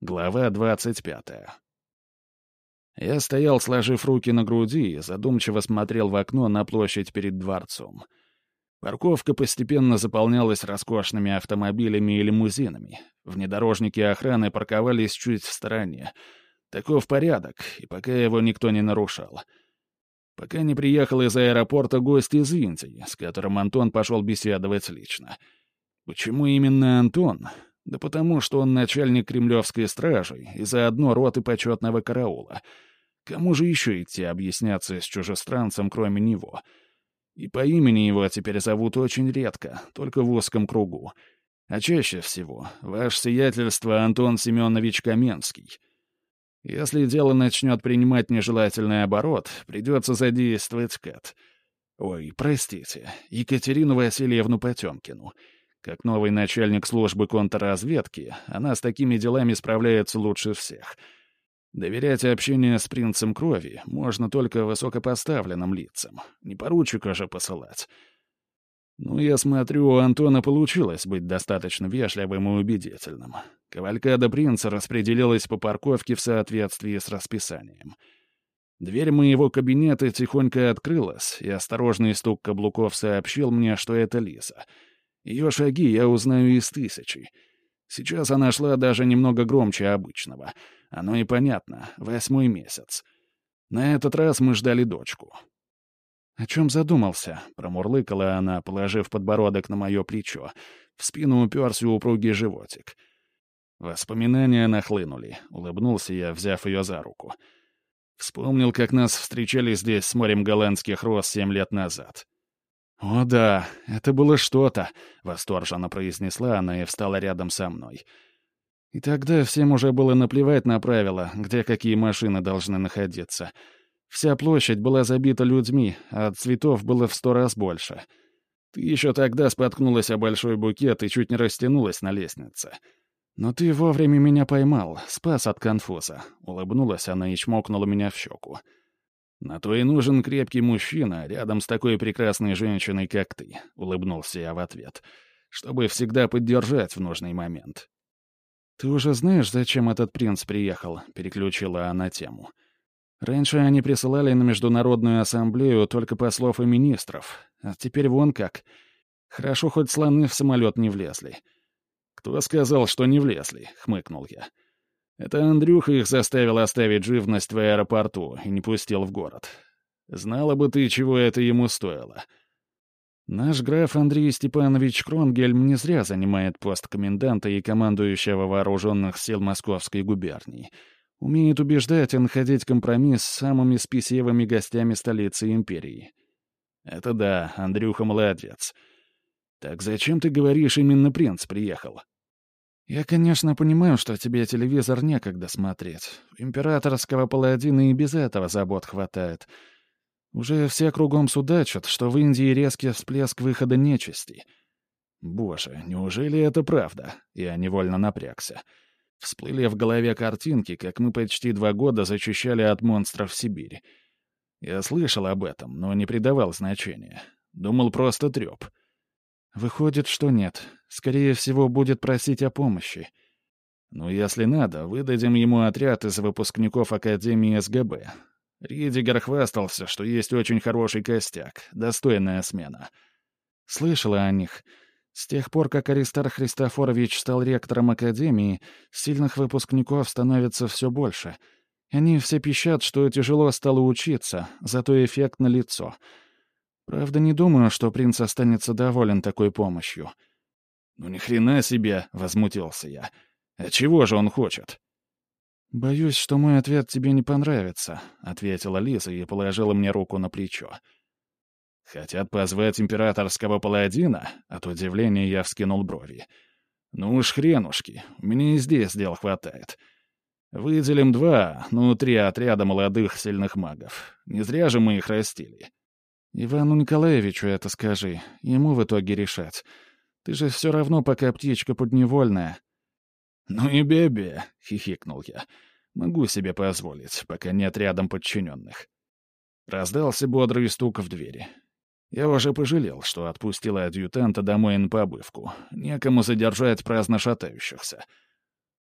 Глава двадцать пятая. Я стоял, сложив руки на груди, и задумчиво смотрел в окно на площадь перед дворцом. Парковка постепенно заполнялась роскошными автомобилями и лимузинами. Внедорожники охраны парковались чуть в стороне. Таков порядок, и пока его никто не нарушал. Пока не приехал из аэропорта гость из Индии, с которым Антон пошел беседовать лично. Почему именно Антон? Да потому, что он начальник кремлевской стражи и заодно роты почетного караула. Кому же еще идти объясняться с чужестранцем, кроме него? И по имени его теперь зовут очень редко, только в узком кругу. А чаще всего ваше сиятельство Антон Семенович Каменский. Если дело начнет принимать нежелательный оборот, придется задействовать КЭТ. Ой, простите, Екатерину Васильевну Потемкину — как новый начальник службы контрразведки, она с такими делами справляется лучше всех. Доверять общение с принцем крови можно только высокопоставленным лицам. Не поручика же посылать. Ну, я смотрю, у Антона получилось быть достаточно вежливым и убедительным. Кавалькада принца распределилась по парковке в соответствии с расписанием. Дверь моего кабинета тихонько открылась, и осторожный стук каблуков сообщил мне, что это Лиза — ее шаги я узнаю из тысячи. Сейчас она шла даже немного громче обычного. Оно и понятно, восьмой месяц. На этот раз мы ждали дочку. «О чем задумался?» — промурлыкала она, положив подбородок на мое плечо. В спину уперся упругий животик. Воспоминания нахлынули. Улыбнулся я, взяв ее за руку. Вспомнил, как нас встречали здесь с морем голландских роз семь лет назад. «О да, это было что-то», — восторженно произнесла она и встала рядом со мной. И тогда всем уже было наплевать на правила, где какие машины должны находиться. Вся площадь была забита людьми, а цветов было в сто раз больше. Ты еще тогда споткнулась о большой букет и чуть не растянулась на лестнице. Но ты вовремя меня поймал, спас от конфуза. Улыбнулась она и чмокнула меня в щеку. «На то и нужен крепкий мужчина рядом с такой прекрасной женщиной, как ты», — улыбнулся я в ответ, «чтобы всегда поддержать в нужный момент». «Ты уже знаешь, зачем этот принц приехал?» — переключила она тему. «Раньше они присылали на Международную ассамблею только послов и министров, а теперь вон как. Хорошо, хоть слоны в самолет не влезли». «Кто сказал, что не влезли?» — хмыкнул я. Это Андрюха их заставил оставить живность в аэропорту и не пустил в город. Знала бы ты, чего это ему стоило. Наш граф Андрей Степанович Кронгельм не зря занимает пост коменданта и командующего вооруженных сил Московской губернии. Умеет убеждать и находить компромисс с самыми спесивыми гостями столицы империи. Это да, Андрюха молодец. Так зачем ты говоришь, именно принц приехал? «Я, конечно, понимаю, что тебе телевизор некогда смотреть. Императорского паладина и без этого забот хватает. Уже все кругом судачат, что в Индии резкий всплеск выхода нечисти. Боже, неужели это правда?» Я невольно напрягся. Всплыли в голове картинки, как мы почти два года зачищали от монстров Сибирь. Я слышал об этом, но не придавал значения. Думал, просто трёп. Выходит, что нет. Скорее всего, будет просить о помощи. Ну, если надо, выдадим ему отряд из выпускников Академии СГБ. Ридигер хвастался, что есть очень хороший костяк, достойная смена. Слышала о них. С тех пор, как Аристар Христофорович стал ректором Академии, сильных выпускников становится все больше. Они все пищат, что тяжело стало учиться, зато эффект налицо. Правда, не думаю, что принц останется доволен такой помощью. «Ну ни хрена себе!» — возмутился я. «А чего же он хочет?» «Боюсь, что мой ответ тебе не понравится», — ответила Лиза и положила мне руку на плечо. «Хотят позвать императорского паладина?» От удивления я вскинул брови. «Ну уж хренушки, у меня и здесь дел хватает. Выделим два, ну три отряда молодых сильных магов. Не зря же мы их растили». «Ивану Николаевичу это скажи, ему в итоге решать. Ты же все равно пока птичка подневольная». «Ну и бебе», — хихикнул я. «Могу себе позволить, пока нет рядом подчиненных». Раздался бодрый стук в двери. Я уже пожалел, что отпустил адъютанта домой на побывку. Некому задержать праздно шатающихся.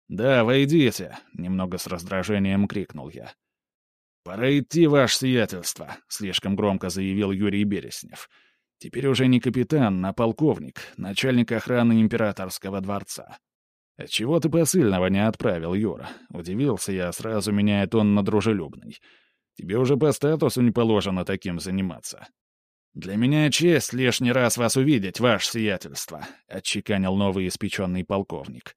«Да, войдите!» — немного с раздражением крикнул я. «Пора идти, ваше сиятельство», — слишком громко заявил Юрий Береснев. «Теперь уже не капитан, а полковник, начальник охраны императорского дворца». «Отчего ты посыльного не отправил, Юра?» — удивился я, сразу меняя тон на дружелюбный. «Тебе уже по статусу не положено таким заниматься». «Для меня честь лишний раз вас увидеть, ваше сиятельство», — отчеканил новый испеченный полковник.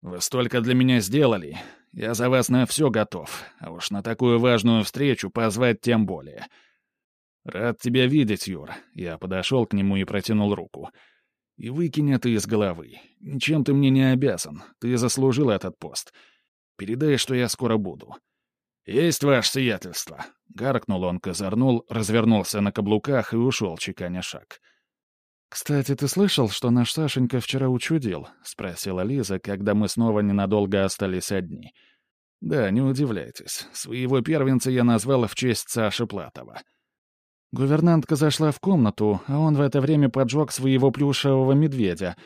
«Вы столько для меня сделали. Я за вас на все готов, а уж на такую важную встречу позвать тем более». «Рад тебя видеть, Юр». Я подошел к нему и протянул руку. «И выкинь это из головы. Ничем ты мне не обязан. Ты заслужил этот пост. Передай, что я скоро буду». «Есть ваше сиятельство!» — гаркнул он, козырнул, развернулся на каблуках и ушел, чеканя шаг. «Кстати, ты слышал, что наш Сашенька вчера учудил?» — спросила Лиза, когда мы снова ненадолго остались одни. «Да, не удивляйтесь. Своего первенца я назвал в честь Саши Платова». Гувернантка зашла в комнату, а он в это время поджег своего плюшевого медведя.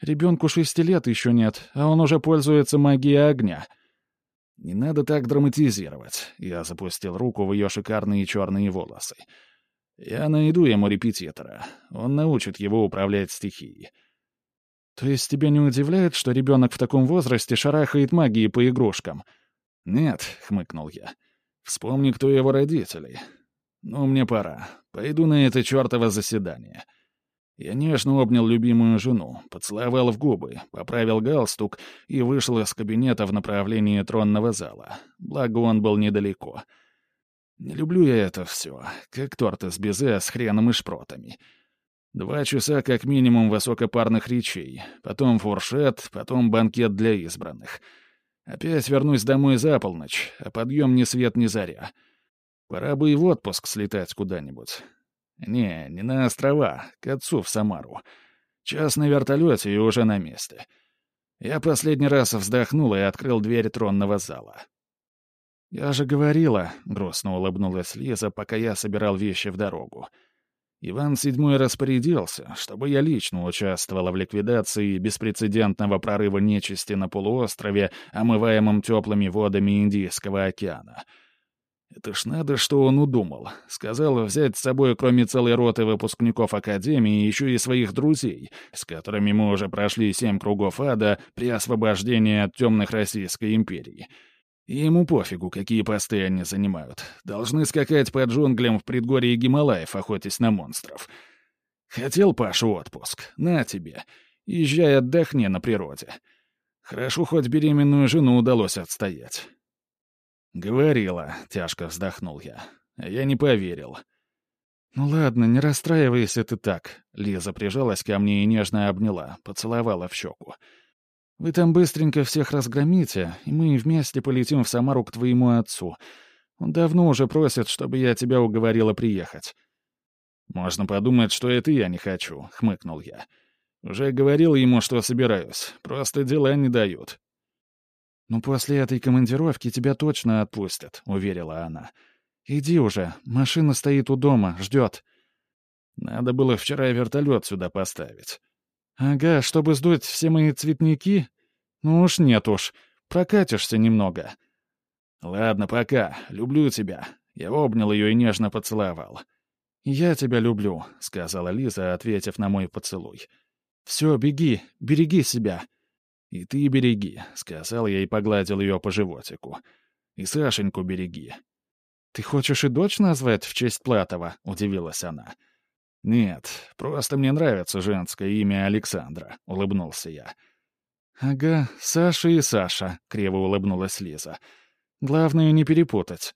Ребенку шести лет еще нет, а он уже пользуется магией огня — «Не надо так драматизировать», — я запустил руку в ее шикарные черные волосы. «Я найду ему репетитора. Он научит его управлять стихией». «То есть тебя не удивляет, что ребенок в таком возрасте шарахает магией по игрушкам?» «Нет», — хмыкнул я. «Вспомни, кто его родители. Ну, мне пора. Пойду на это чертово заседание». Я нежно обнял любимую жену, поцеловал в губы, поправил галстук и вышел из кабинета в направлении тронного зала. Благо, он был недалеко. Не люблю я это все, как торт из безе с хреном и шпротами. Два часа как минимум высокопарных речей, потом фуршет, потом банкет для избранных. Опять вернусь домой за полночь, а подъем ни свет ни заря. Пора бы и в отпуск слетать куда-нибудь. Не, не на острова, к отцу в Самару. Час на вертолете и уже на месте. Я последний раз вздохнул и открыл дверь тронного зала. «Я же говорила», — грустно улыбнулась Лиза, пока я собирал вещи в дорогу. Иван VII распорядился, чтобы я лично участвовала в ликвидации беспрецедентного прорыва нечисти на полуострове, омываемом теплыми водами Индийского океана — это ж надо, что он удумал. Сказал взять с собой, кроме целой роты выпускников Академии, еще и своих друзей, с которыми мы уже прошли семь кругов ада при освобождении от темных Российской империи. И ему пофигу, какие посты они занимают. Должны скакать по джунглям в предгорье Гималаев, охотясь на монстров. Хотел Паша отпуск? На тебе. Езжай отдохни на природе. Хорошо, хоть беременную жену удалось отстоять. «Говорила», — тяжко вздохнул я. «Я не поверил». «Ну ладно, не расстраивайся ты так». Лиза прижалась ко мне и нежно обняла, поцеловала в щеку. «Вы там быстренько всех разгромите, и мы вместе полетим в Самару к твоему отцу. Он давно уже просит, чтобы я тебя уговорила приехать». «Можно подумать, что это я не хочу», — хмыкнул я. «Уже говорил ему, что собираюсь. Просто дела не дают». «Ну, после этой командировки тебя точно отпустят», — уверила она. «Иди уже, машина стоит у дома, ждет». «Надо было вчера вертолет сюда поставить». «Ага, чтобы сдуть все мои цветники? Ну уж нет уж, прокатишься немного». «Ладно, пока. Люблю тебя». Я обнял ее и нежно поцеловал. «Я тебя люблю», — сказала Лиза, ответив на мой поцелуй. «Все, беги, береги себя». «И ты береги», — сказал я и погладил ее по животику. «И Сашеньку береги». «Ты хочешь и дочь назвать в честь Платова?» — удивилась она. «Нет, просто мне нравится женское имя Александра», — улыбнулся я. «Ага, Саша и Саша», — криво улыбнулась Лиза. «Главное не перепутать».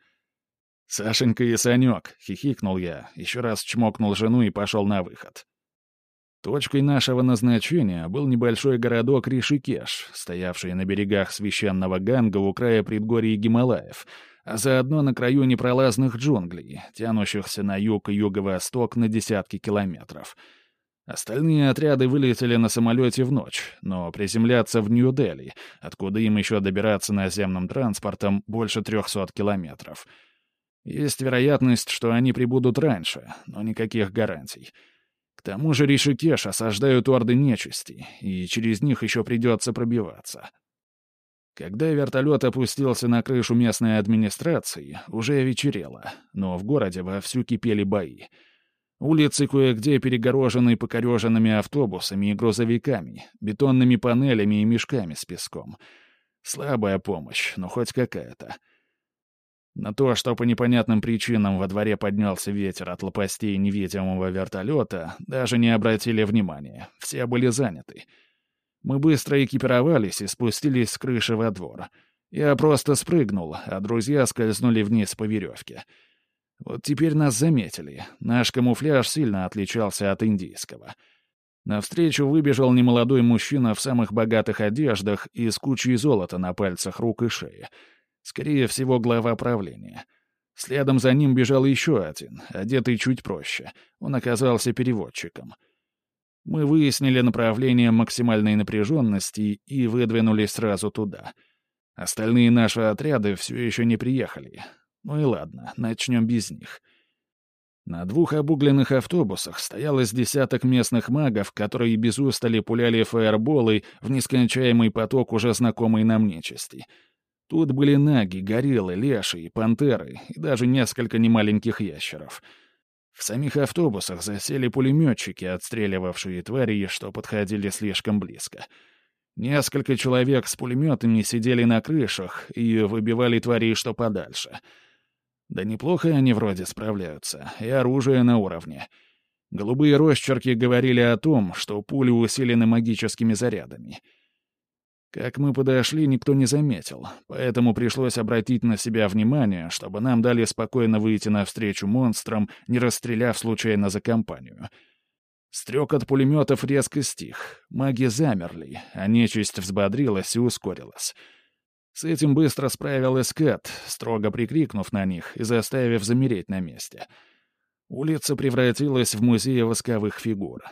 «Сашенька и Санек», — хихикнул я, еще раз чмокнул жену и пошел на выход. Точкой нашего назначения был небольшой городок Ришикеш, стоявший на берегах священного Ганга у края предгорий Гималаев, а заодно на краю непролазных джунглей, тянущихся на юг и юго-восток на десятки километров. Остальные отряды вылетели на самолете в ночь, но приземляться в Нью-Дели, откуда им еще добираться наземным транспортом больше трехсот километров. Есть вероятность, что они прибудут раньше, но никаких гарантий — к тому же Ришикеш осаждают орды нечисти, и через них еще придется пробиваться. Когда вертолет опустился на крышу местной администрации, уже вечерело, но в городе вовсю кипели бои. Улицы кое-где перегорожены покореженными автобусами и грузовиками, бетонными панелями и мешками с песком. Слабая помощь, но хоть какая-то. На то, что по непонятным причинам во дворе поднялся ветер от лопастей невидимого вертолета, даже не обратили внимания. Все были заняты. Мы быстро экипировались и спустились с крыши во двор. Я просто спрыгнул, а друзья скользнули вниз по веревке. Вот теперь нас заметили. Наш камуфляж сильно отличался от индийского. Навстречу выбежал немолодой мужчина в самых богатых одеждах и с кучей золота на пальцах рук и шеи — Скорее всего, глава правления. Следом за ним бежал еще один, одетый чуть проще. Он оказался переводчиком. Мы выяснили направление максимальной напряженности и выдвинулись сразу туда. Остальные наши отряды все еще не приехали. Ну и ладно, начнем без них. На двух обугленных автобусах стоялось десяток местных магов, которые без устали пуляли фаерболы в нескончаемый поток уже знакомой нам нечисти — Тут были наги, гориллы, леши, пантеры и даже несколько немаленьких ящеров. В самих автобусах засели пулеметчики, отстреливавшие твари, что подходили слишком близко. Несколько человек с пулеметами сидели на крышах и выбивали твари, что подальше. Да неплохо они вроде справляются, и оружие на уровне. Голубые росчерки говорили о том, что пули усилены магическими зарядами — как мы подошли, никто не заметил, поэтому пришлось обратить на себя внимание, чтобы нам дали спокойно выйти навстречу монстрам, не расстреляв случайно за компанию. Стрек от пулеметов резко стих, маги замерли, а нечисть взбодрилась и ускорилась. С этим быстро справилась Кэт, строго прикрикнув на них и заставив замереть на месте. Улица превратилась в музей восковых фигур.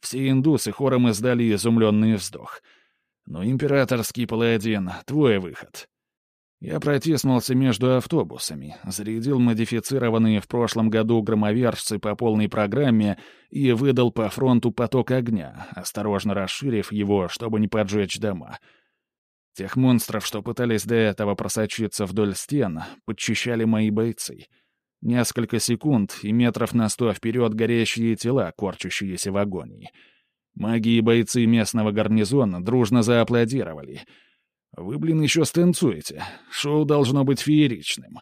Все индусы хором издали изумленный вздох — но императорский паладин — твой выход. Я протиснулся между автобусами, зарядил модифицированные в прошлом году громовержцы по полной программе и выдал по фронту поток огня, осторожно расширив его, чтобы не поджечь дома. Тех монстров, что пытались до этого просочиться вдоль стен, подчищали мои бойцы. Несколько секунд и метров на сто вперед горящие тела, корчащиеся в агонии — Маги и бойцы местного гарнизона дружно зааплодировали. «Вы, блин, еще станцуете. Шоу должно быть фееричным».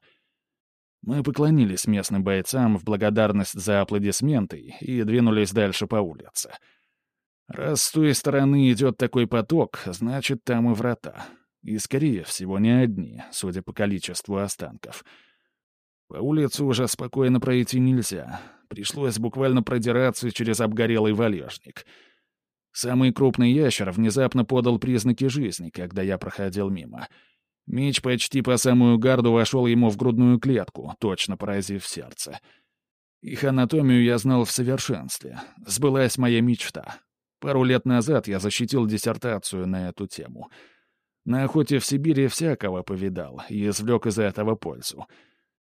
Мы поклонились местным бойцам в благодарность за аплодисменты и двинулись дальше по улице. Раз с той стороны идет такой поток, значит, там и врата. И, скорее всего, не одни, судя по количеству останков. По улице уже спокойно пройти нельзя. Пришлось буквально продираться через обгорелый валежник — Самый крупный ящер внезапно подал признаки жизни, когда я проходил мимо. Меч почти по самую гарду вошел ему в грудную клетку, точно поразив сердце. Их анатомию я знал в совершенстве. Сбылась моя мечта. Пару лет назад я защитил диссертацию на эту тему. На охоте в Сибири всякого повидал и извлек из этого пользу.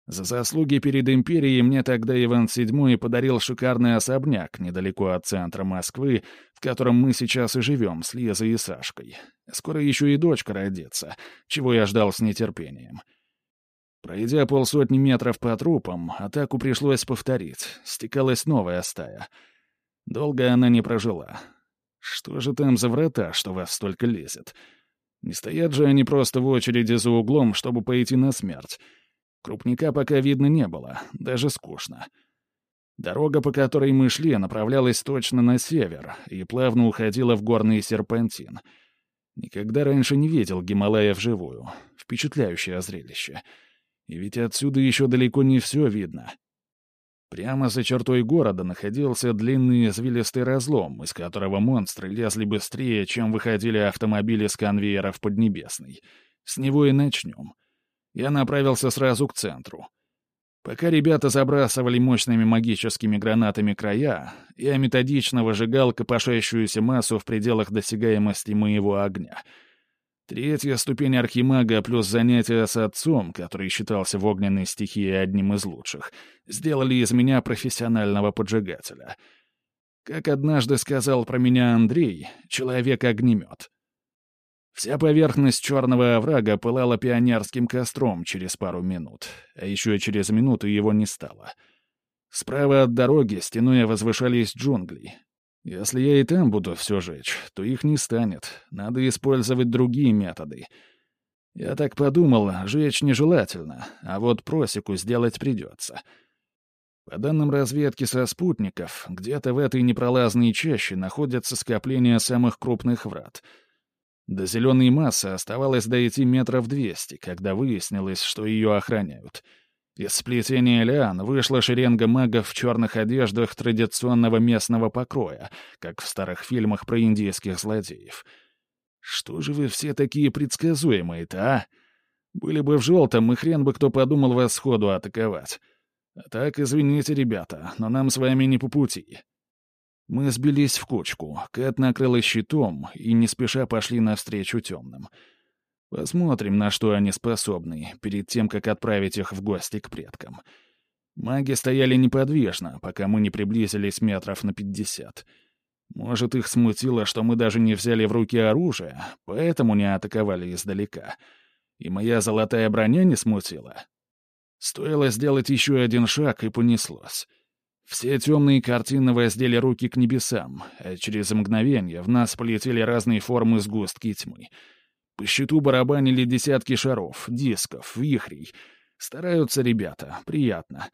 За заслуги перед империей мне тогда Иван VII подарил шикарный особняк недалеко от центра Москвы, в котором мы сейчас и живем с Лизой и Сашкой. Скоро еще и дочка родится, чего я ждал с нетерпением. Пройдя полсотни метров по трупам, атаку пришлось повторить. Стекалась новая стая. Долго она не прожила. Что же там за врата, что вас столько лезет? Не стоят же они просто в очереди за углом, чтобы пойти на смерть. Крупника пока видно не было, даже скучно. Дорога, по которой мы шли, направлялась точно на север и плавно уходила в горный серпантин. Никогда раньше не видел Гималая вживую. Впечатляющее зрелище. И ведь отсюда еще далеко не все видно. Прямо за чертой города находился длинный извилистый разлом, из которого монстры лезли быстрее, чем выходили автомобили с конвейера в Поднебесной. С него и начнем я направился сразу к центру. Пока ребята забрасывали мощными магическими гранатами края, я методично выжигал копошащуюся массу в пределах досягаемости моего огня. Третья ступень архимага плюс занятия с отцом, который считался в огненной стихии одним из лучших, сделали из меня профессионального поджигателя. Как однажды сказал про меня Андрей, человек-огнемет. Вся поверхность черного оврага пылала пионерским костром через пару минут, а еще через минуту его не стало. Справа от дороги стеной возвышались джунгли. Если я и там буду все жечь, то их не станет. Надо использовать другие методы. Я так подумал, жечь нежелательно, а вот просеку сделать придется. По данным разведки со спутников, где-то в этой непролазной чаще находятся скопления самых крупных врат — до зеленой массы оставалось дойти метров двести, когда выяснилось, что ее охраняют. Из сплетения лиан вышла шеренга магов в черных одеждах традиционного местного покроя, как в старых фильмах про индийских злодеев. Что же вы все такие предсказуемые-то, а? Были бы в желтом, и хрен бы кто подумал вас сходу атаковать. А так, извините, ребята, но нам с вами не по пути. Мы сбились в кучку, Кэт накрыла щитом и не спеша пошли навстречу темным. Посмотрим, на что они способны, перед тем, как отправить их в гости к предкам. Маги стояли неподвижно, пока мы не приблизились метров на пятьдесят. Может, их смутило, что мы даже не взяли в руки оружие, поэтому не атаковали издалека. И моя золотая броня не смутила. Стоило сделать еще один шаг, и понеслось. Все темные картины воздели руки к небесам, а через мгновение в нас полетели разные формы сгустки тьмы. По щиту барабанили десятки шаров, дисков, вихрей. Стараются ребята, приятно.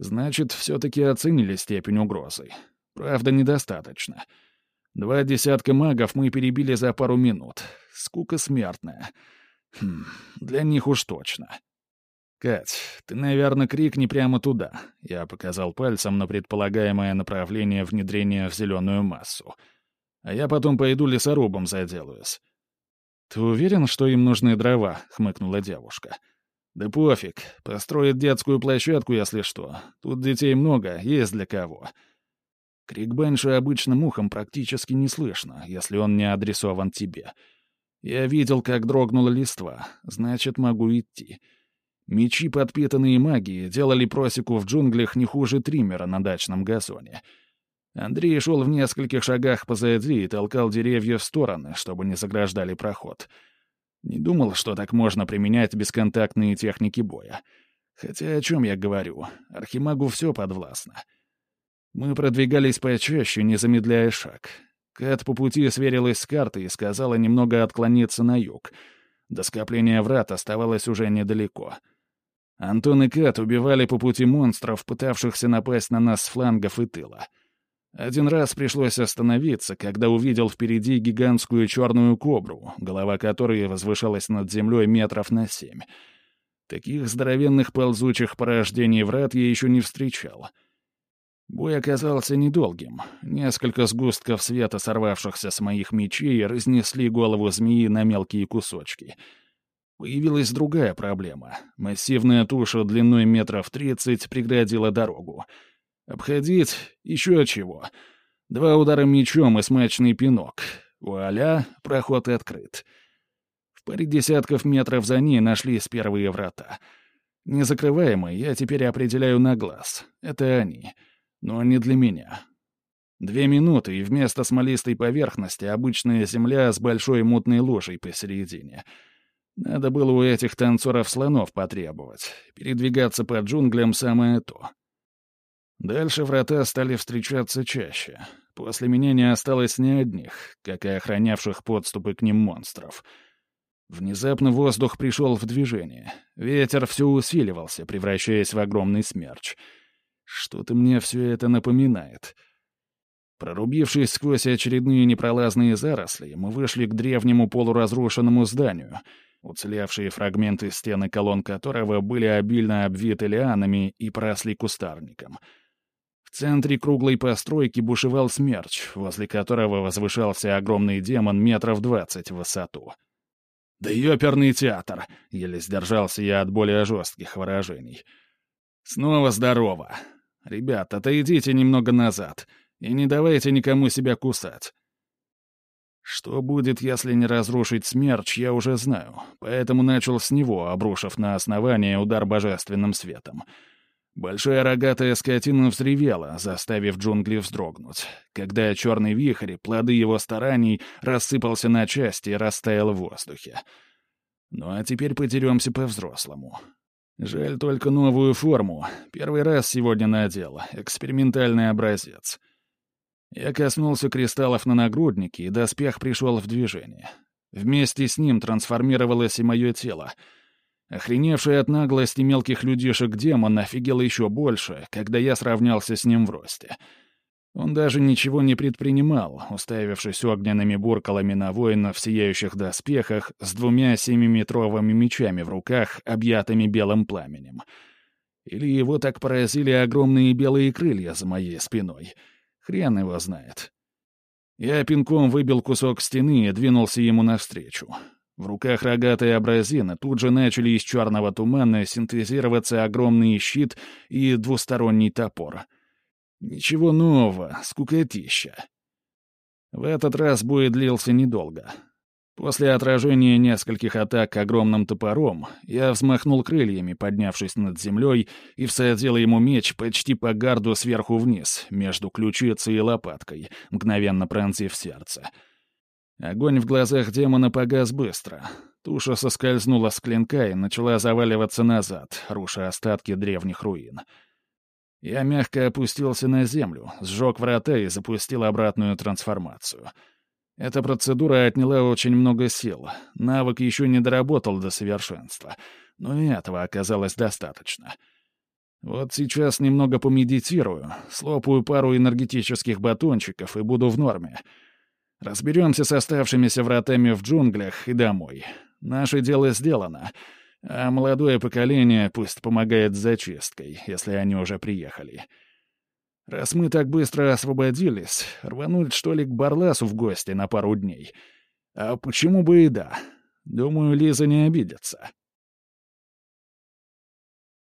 Значит, все-таки оценили степень угрозы. Правда, недостаточно. Два десятка магов мы перебили за пару минут. Скука смертная. Хм, для них уж точно. «Кать, ты, наверное, крикни прямо туда», — я показал пальцем на предполагаемое направление внедрения в зеленую массу. «А я потом пойду лесорубом заделаюсь». «Ты уверен, что им нужны дрова?» — хмыкнула девушка. «Да пофиг. Построят детскую площадку, если что. Тут детей много, есть для кого». Крик Бенши обычным ухом практически не слышно, если он не адресован тебе. Я видел, как дрогнула листва, значит, могу идти. Мечи, подпитанные магией, делали просеку в джунглях не хуже триммера на дачном газоне. Андрей шел в нескольких шагах позади и толкал деревья в стороны, чтобы не заграждали проход. Не думал, что так можно применять бесконтактные техники боя. Хотя о чем я говорю? Архимагу все подвластно. Мы продвигались почаще, не замедляя шаг. Кэт по пути сверилась с картой и сказала немного отклониться на юг. До скопления врат оставалось уже недалеко — Антон и Кэт убивали по пути монстров, пытавшихся напасть на нас с флангов и тыла. Один раз пришлось остановиться, когда увидел впереди гигантскую черную кобру, голова которой возвышалась над землей метров на семь. Таких здоровенных ползучих порождений врат я еще не встречал. Бой оказался недолгим. Несколько сгустков света, сорвавшихся с моих мечей, разнесли голову змеи на мелкие кусочки — Появилась другая проблема. Массивная туша длиной метров тридцать преградила дорогу. Обходить еще чего. Два удара мечом и смачный пинок. Вуаля, проход открыт. В паре десятков метров за ней нашлись первые врата. Незакрываемые я теперь определяю на глаз. Это они. Но не для меня. Две минуты, и вместо смолистой поверхности обычная земля с большой мутной ложей посередине — надо было у этих танцоров слонов потребовать. Передвигаться по джунглям — самое то. Дальше врата стали встречаться чаще. После меня не осталось ни одних, как и охранявших подступы к ним монстров. Внезапно воздух пришел в движение. Ветер все усиливался, превращаясь в огромный смерч. Что-то мне все это напоминает. Прорубившись сквозь очередные непролазные заросли, мы вышли к древнему полуразрушенному зданию — уцелевшие фрагменты стены колонн которого были обильно обвиты лианами и поросли кустарником. В центре круглой постройки бушевал смерч, возле которого возвышался огромный демон метров двадцать в высоту. «Да ёперный театр!» — еле сдержался я от более жестких выражений. «Снова здорово! Ребят, отойдите немного назад и не давайте никому себя кусать. Что будет, если не разрушить смерч, я уже знаю, поэтому начал с него, обрушив на основание удар божественным светом. Большая рогатая скотина взревела, заставив джунгли вздрогнуть, когда черный вихрь, плоды его стараний, рассыпался на части и растаял в воздухе. Ну а теперь потеремся по-взрослому. Жаль только новую форму. Первый раз сегодня надел. Экспериментальный образец. Я коснулся кристаллов на нагруднике, и доспех пришел в движение. Вместе с ним трансформировалось и мое тело — Охреневший от наглости мелких людишек демон офигел еще больше, когда я сравнялся с ним в росте. Он даже ничего не предпринимал, уставившись огненными буркалами на воина в сияющих доспехах с двумя семиметровыми мечами в руках, объятыми белым пламенем. Или его так поразили огромные белые крылья за моей спиной. Хрен его знает. Я пинком выбил кусок стены и двинулся ему навстречу. В руках рогатой абразины тут же начали из черного тумана синтезироваться огромный щит и двусторонний топор. Ничего нового, скукотища. В этот раз бой длился недолго. После отражения нескольких атак огромным топором, я взмахнул крыльями, поднявшись над землей, и всадил ему меч почти по гарду сверху вниз, между ключицей и лопаткой, мгновенно пронзив сердце — Огонь в глазах демона погас быстро. Туша соскользнула с клинка и начала заваливаться назад, руша остатки древних руин. Я мягко опустился на землю, сжег врата и запустил обратную трансформацию. Эта процедура отняла очень много сил. Навык еще не доработал до совершенства. Но и этого оказалось достаточно. Вот сейчас немного помедитирую, слопаю пару энергетических батончиков и буду в норме — Разберемся с оставшимися вратами в джунглях и домой. Наше дело сделано, а молодое поколение пусть помогает с зачисткой, если они уже приехали. Раз мы так быстро освободились, рвануть, что ли, к Барласу в гости на пару дней. А почему бы и да? Думаю, Лиза не обидится.